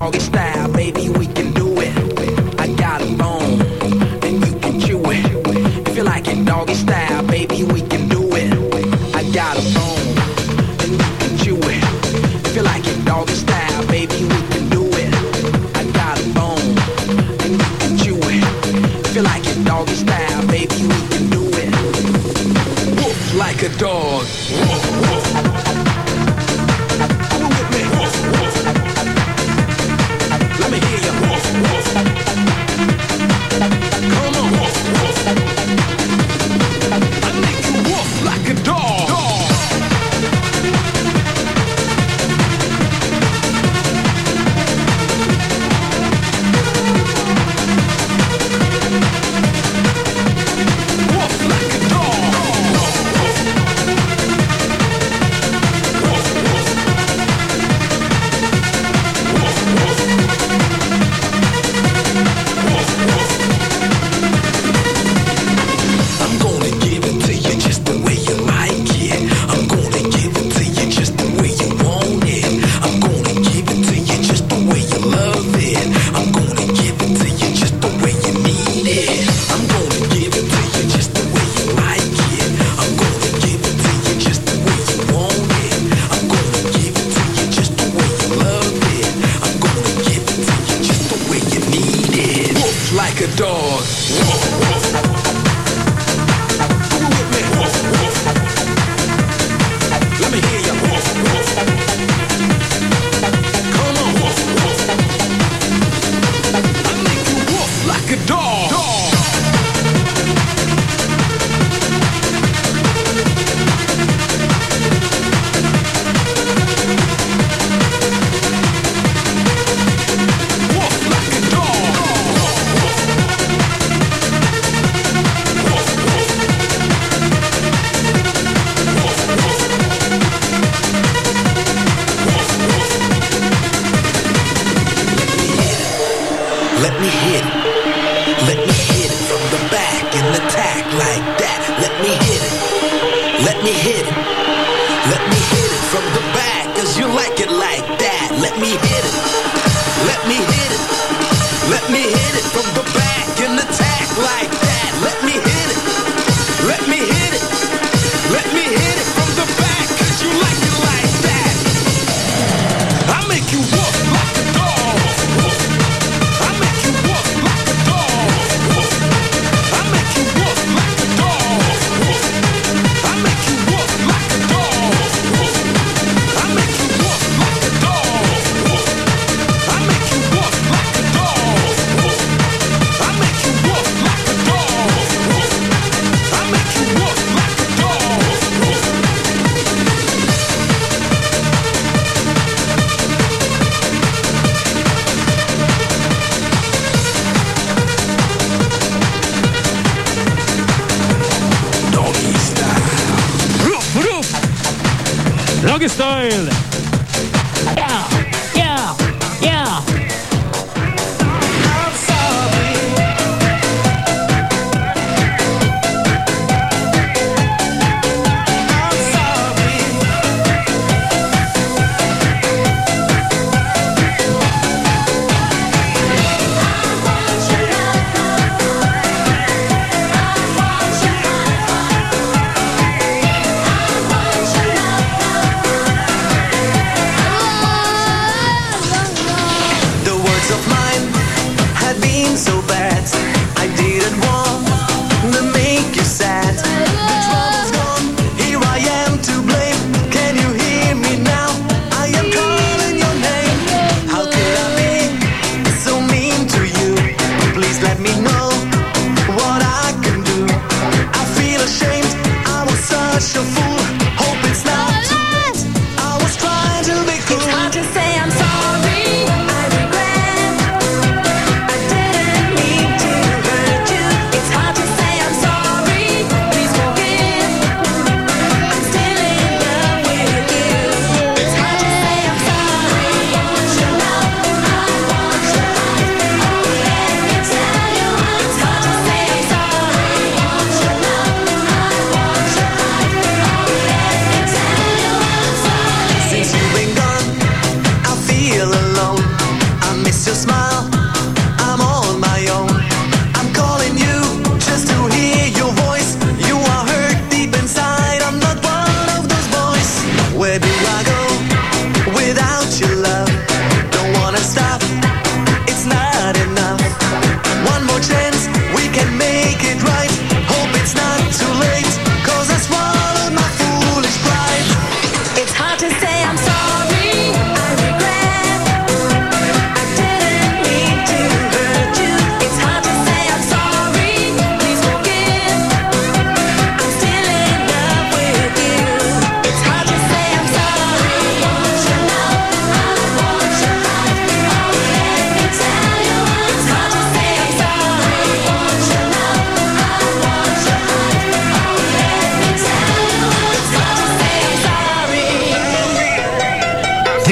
Style, baby, we can do it. I got a bone, and you can chew it. If you like it, doggy style, baby, we can do it. I got a bone, and you can chew it. If you like it, doggy style, baby, we can do it. I got a bone, and you can chew it. If you like it, doggy style, baby, we can do it. Woof like a dog.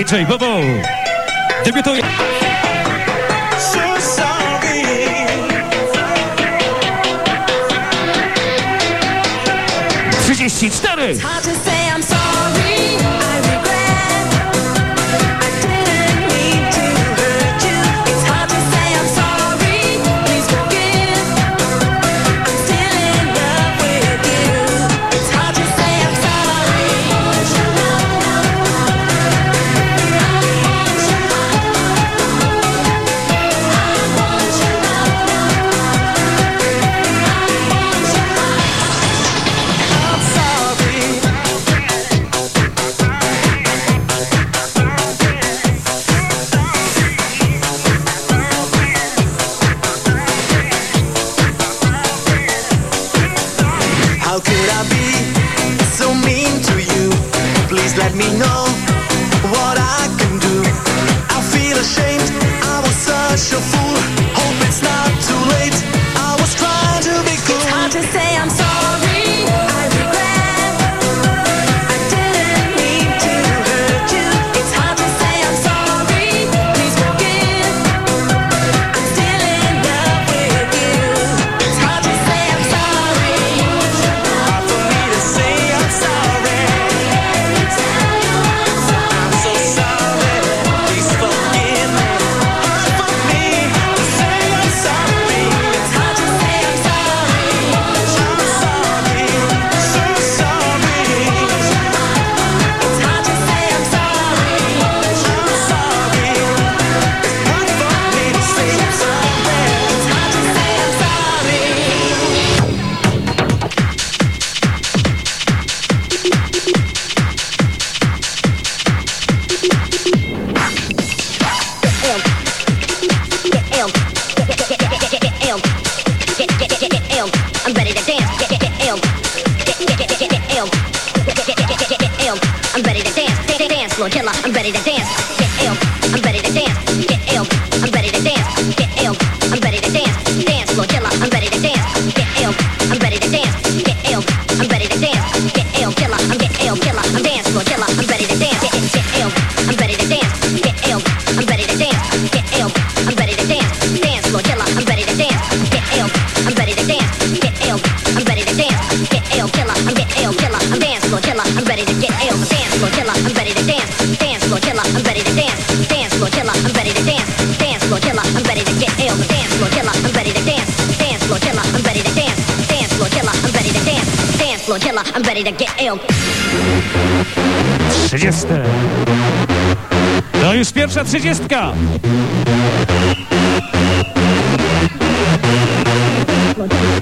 DJ Bobo debiutuje. Trzydzieści cztery. to 30. No już pierwsza trzydziestka.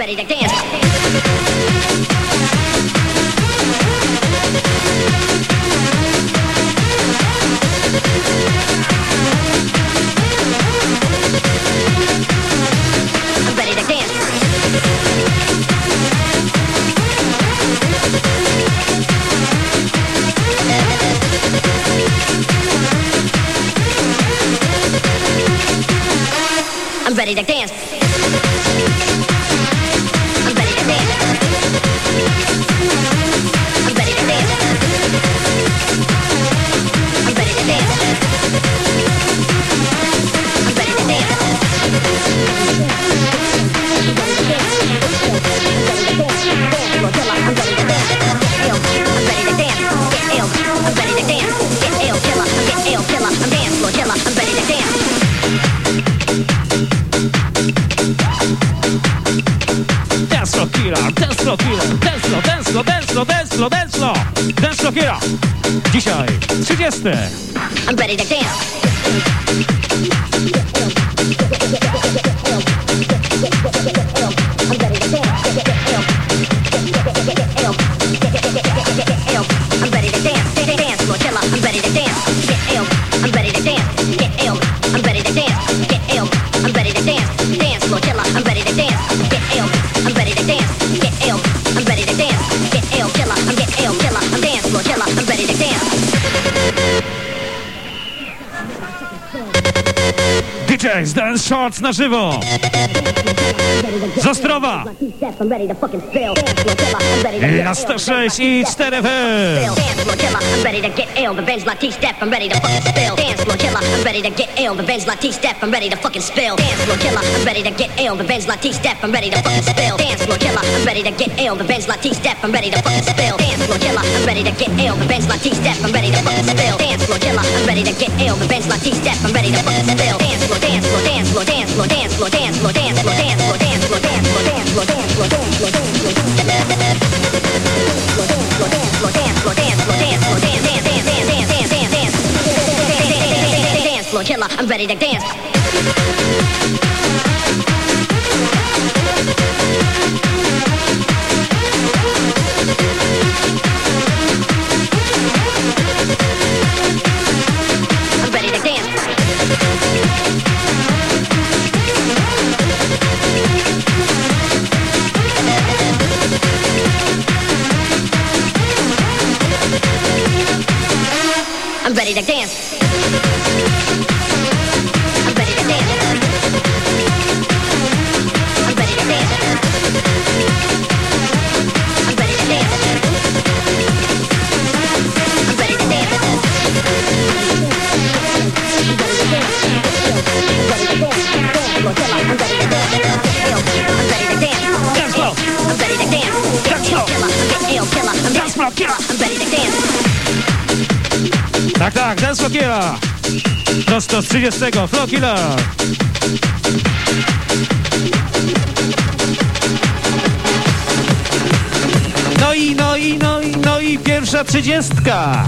Ready to dance. Denslo, Denslo! Denslo Kiera! Dzisiaj 30! I'm ready to dance. Shots na żywo. Zostrowa. Na 106 i 4 FM. Dance floor killer. I'm ready to I get na ill. 106 i 4 FM. Dance floor killer, I'm ready to get ill. Revenge my T-step, I'm ready to fucking spill. Dance floor killer, I'm ready to get ill. Revenge my T-step, I'm ready to fucking spill. Dance floor killer, I'm ready to get ill. Revenge my T-step, I'm ready to fucking spill. Dance floor killer, I'm ready to get ill. Revenge my T-step, I'm ready to fucking spill. Dance floor killer, I'm ready to get ill. Revenge my T-step, I'm ready to fucking spill. Dance floor killer, I'm ready to get ill. Revenge my T-step, I'm ready to fucking spill. Dance floor, dance floor, dance floor, dance floor, dance floor, dance floor, dance floor, dance floor, dance floor, dance floor, dance floor, dance floor, dance floor, dance floor, dance floor killer. I'm ready to dance. Ready to dance. Tak, tak, Dance Floor Killer. Prosto z 30. Floor Killer. No i, no i, no i, no i pierwsza trzydziestka.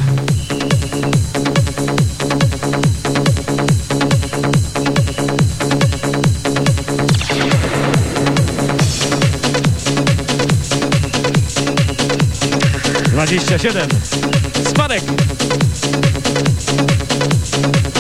Dwadzieścia siedem. Spadek. Thank you.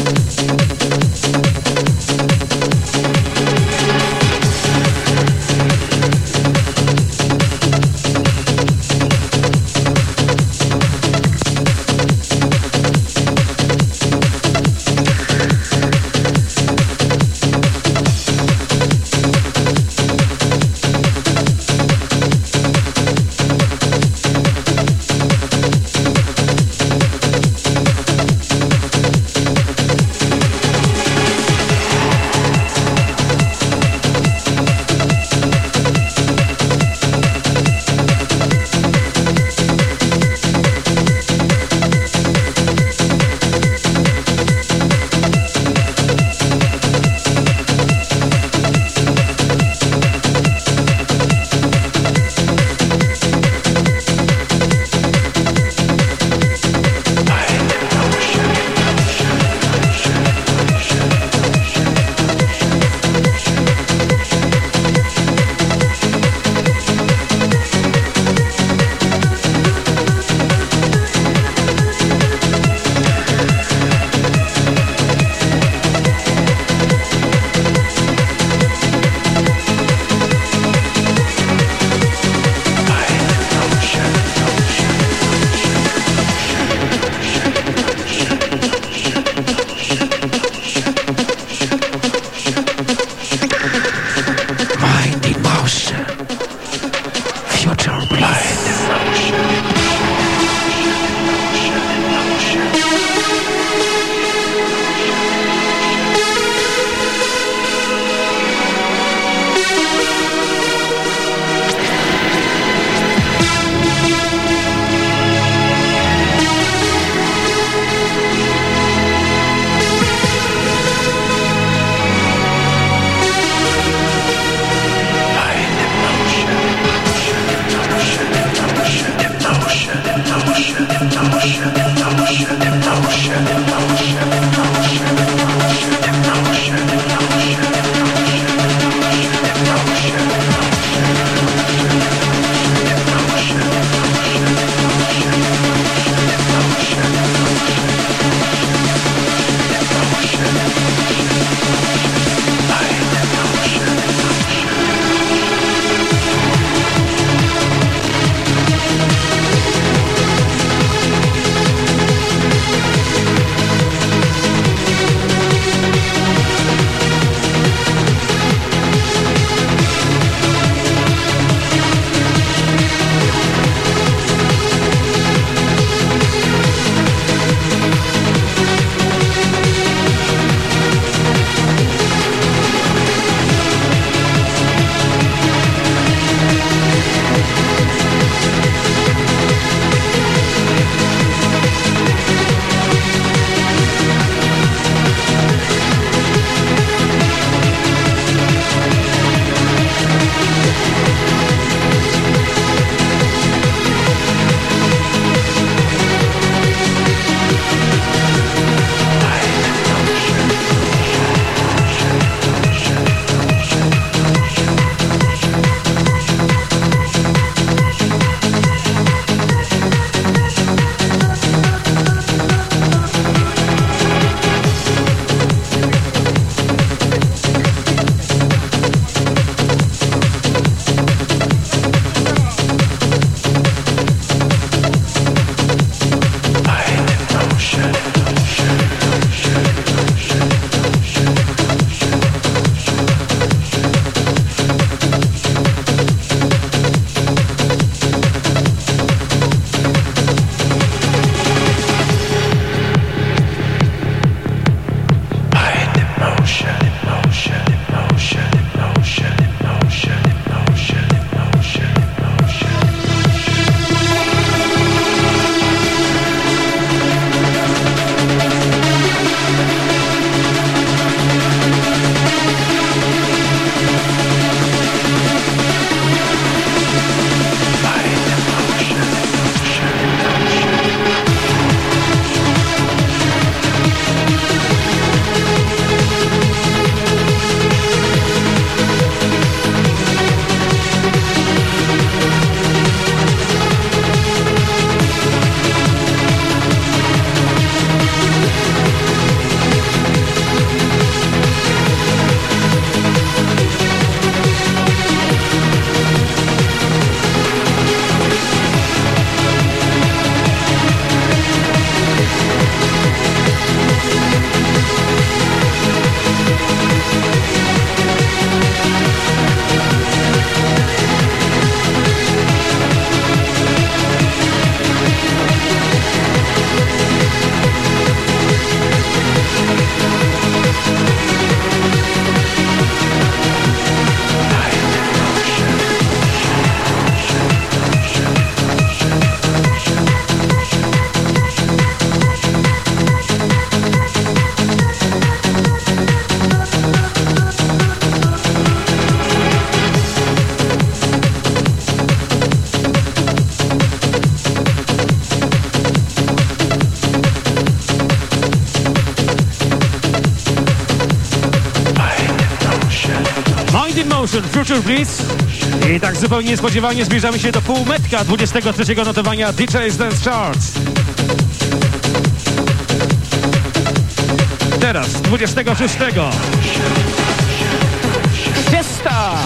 Future Bliss. I tak zupełnie niespodziewanie zbliżamy się do półmetka 23 notowania DJ's Dance Charts. Teraz 26. Fiesta!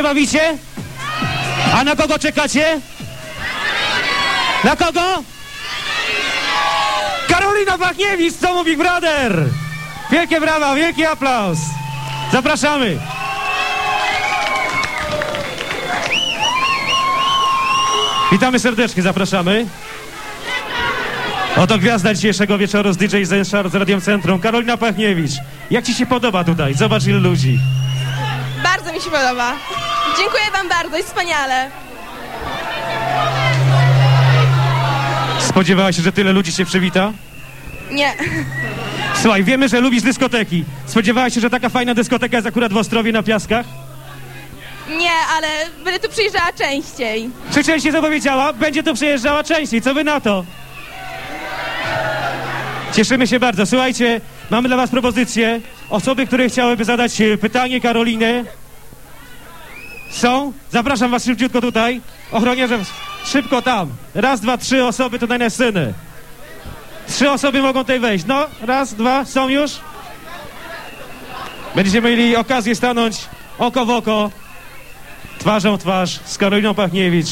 Się bawicie? A na kogo czekacie? Na kogo? Karolina Bachniewicz, co mówi Brother? Wielkie brawa, wielki aplauz. Zapraszamy. Witamy serdecznie, zapraszamy. Oto gwiazda dzisiejszego wieczoru z DJ Zenshar z Radiem Centrum, Karolina Pachniewicz. Jak ci się podoba tutaj? Zobacz ile ludzi. Bardzo mi się podoba. Dziękuję wam bardzo, jest wspaniale. Spodziewałaś się, że tyle ludzi się przywita? Nie, Słuchaj, wiemy, że lubisz dyskoteki. Spodziewałaś się, że taka fajna dyskoteka jest akurat w Ostrowie na Piaskach? nie, ale będę tu przyjeżdżała częściej. Czy częściej zapowiedziała? Będzie tu przyjeżdżała częściej. Co wy na to? Cieszymy się bardzo. Słuchajcie, mamy dla was propozycję. Osoby, które chciałyby zadać e, pytanie Karolinie są. Zapraszam was szybciutko tutaj. Ochroniarze, szybko tam. Raz, dwa, trzy osoby tutaj na scenę. Trzy osoby mogą tutaj wejść. No, raz, dwa, są już? Będziecie mieli okazję stanąć oko w oko, twarzą w twarz z Karoliną Pachniewicz.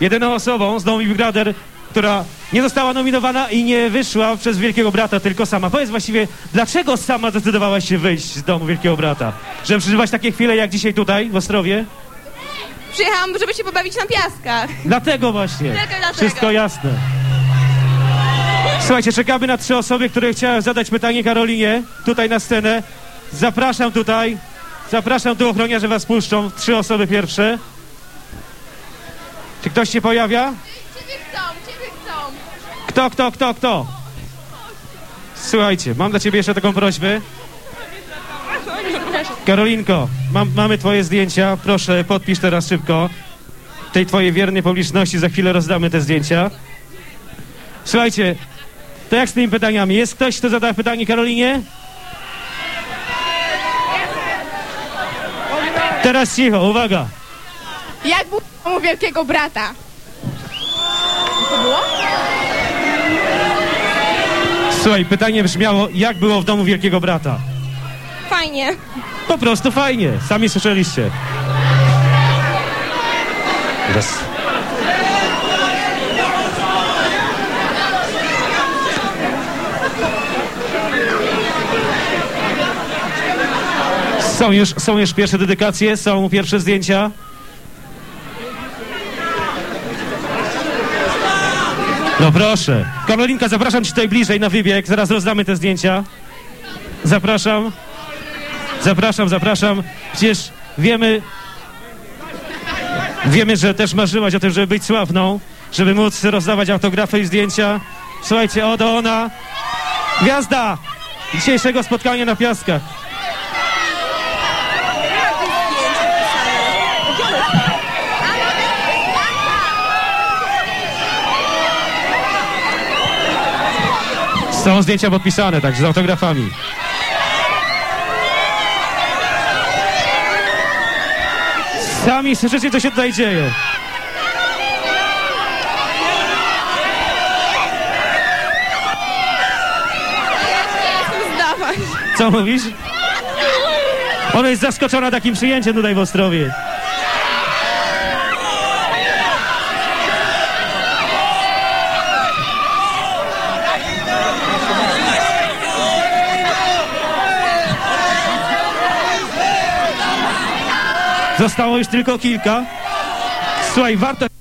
Jedyną osobą z domu Big Brother, która nie została nominowana i nie wyszła przez Wielkiego Brata, tylko sama. Powiedz właściwie, dlaczego sama zdecydowałaś się wyjść z domu Wielkiego Brata? Żeby przeżywać takie chwile jak dzisiaj tutaj, w Ostrowie? Przyjechałam, żeby się pobawić na piaskach. Dlatego właśnie. Tylko dlatego. Wszystko jasne. Słuchajcie, czekamy na trzy osoby, które chciały zadać pytanie Karolinie, tutaj na scenę. Zapraszam tutaj. Zapraszam tu ochroniarze was puszczą. Trzy osoby pierwsze. Czy ktoś się pojawia? Ciebie chcą, ciebie chcą. Kto, kto, kto, kto? Słuchajcie, mam dla ciebie jeszcze taką prośbę. Karolinko, mam, mamy twoje zdjęcia. Proszę, podpisz teraz szybko. Tej twojej wiernej publiczności za chwilę rozdamy te zdjęcia. Słuchajcie, to jak z tymi pytaniami? Jest ktoś, kto zada pytanie Karolinie? Teraz cicho, uwaga. Jak był domu wielkiego brata? To było? Słuchaj, pytanie brzmiało, jak było w domu Wielkiego Brata? Fajnie. Po prostu fajnie, sami słyszeliście. Raz. Są już, są już pierwsze dedykacje, są pierwsze zdjęcia. No proszę. Karolinka, zapraszam cię tutaj bliżej na wybieg, zaraz rozdamy te zdjęcia. Zapraszam. Zapraszam, zapraszam. Przecież wiemy, wiemy, że też marzyłaś o tym, żeby być sławną, żeby móc rozdawać autografy i zdjęcia. Słuchajcie, oto ona, gwiazda dzisiejszego spotkania na Piaskach. Są zdjęcia podpisane, także z autografami. Sami słyszycie, co się tutaj dzieje. Co mówisz? Ona jest zaskoczona takim przyjęciem tutaj w Ostrowie. Zostało już tylko kilka. Słuchaj, warto...